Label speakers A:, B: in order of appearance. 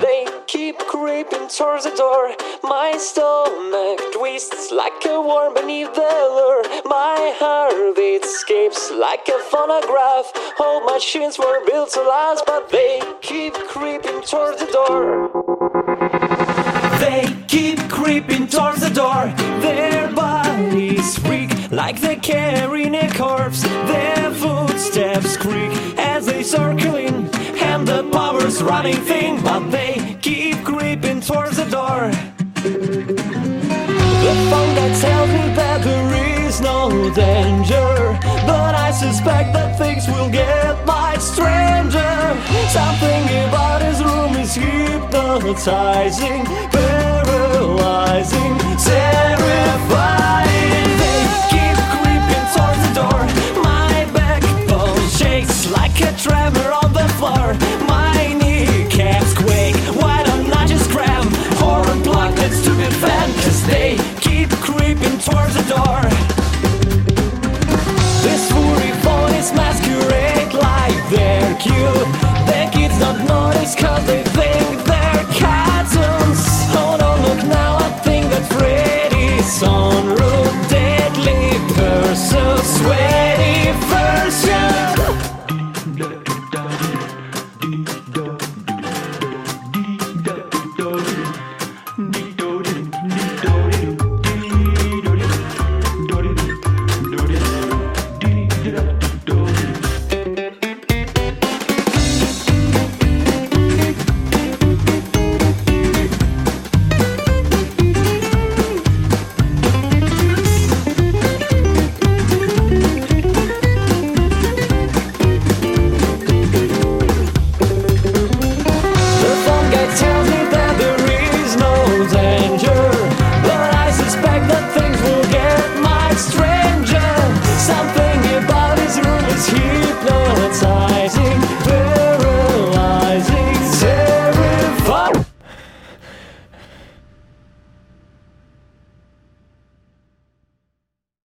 A: They keep creeping towards the door. My stomach twists like a worm beneath the lure. My heart heartbeat escapes like a phonograph. All machines were built to last, but they keep creeping towards the door. They keep creeping towards the door. Their bodies freak like they're carrying a corpse. Their footsteps creak as they and power's running thin. But they keep creeping towards the door. The phone that tells me that there is no danger, but I suspect that things will get much stranger. Something about his room is hypnotizing, paralyzing, terrifying. They keep creeping towards the door. My backbone shakes like a tremor on the floor.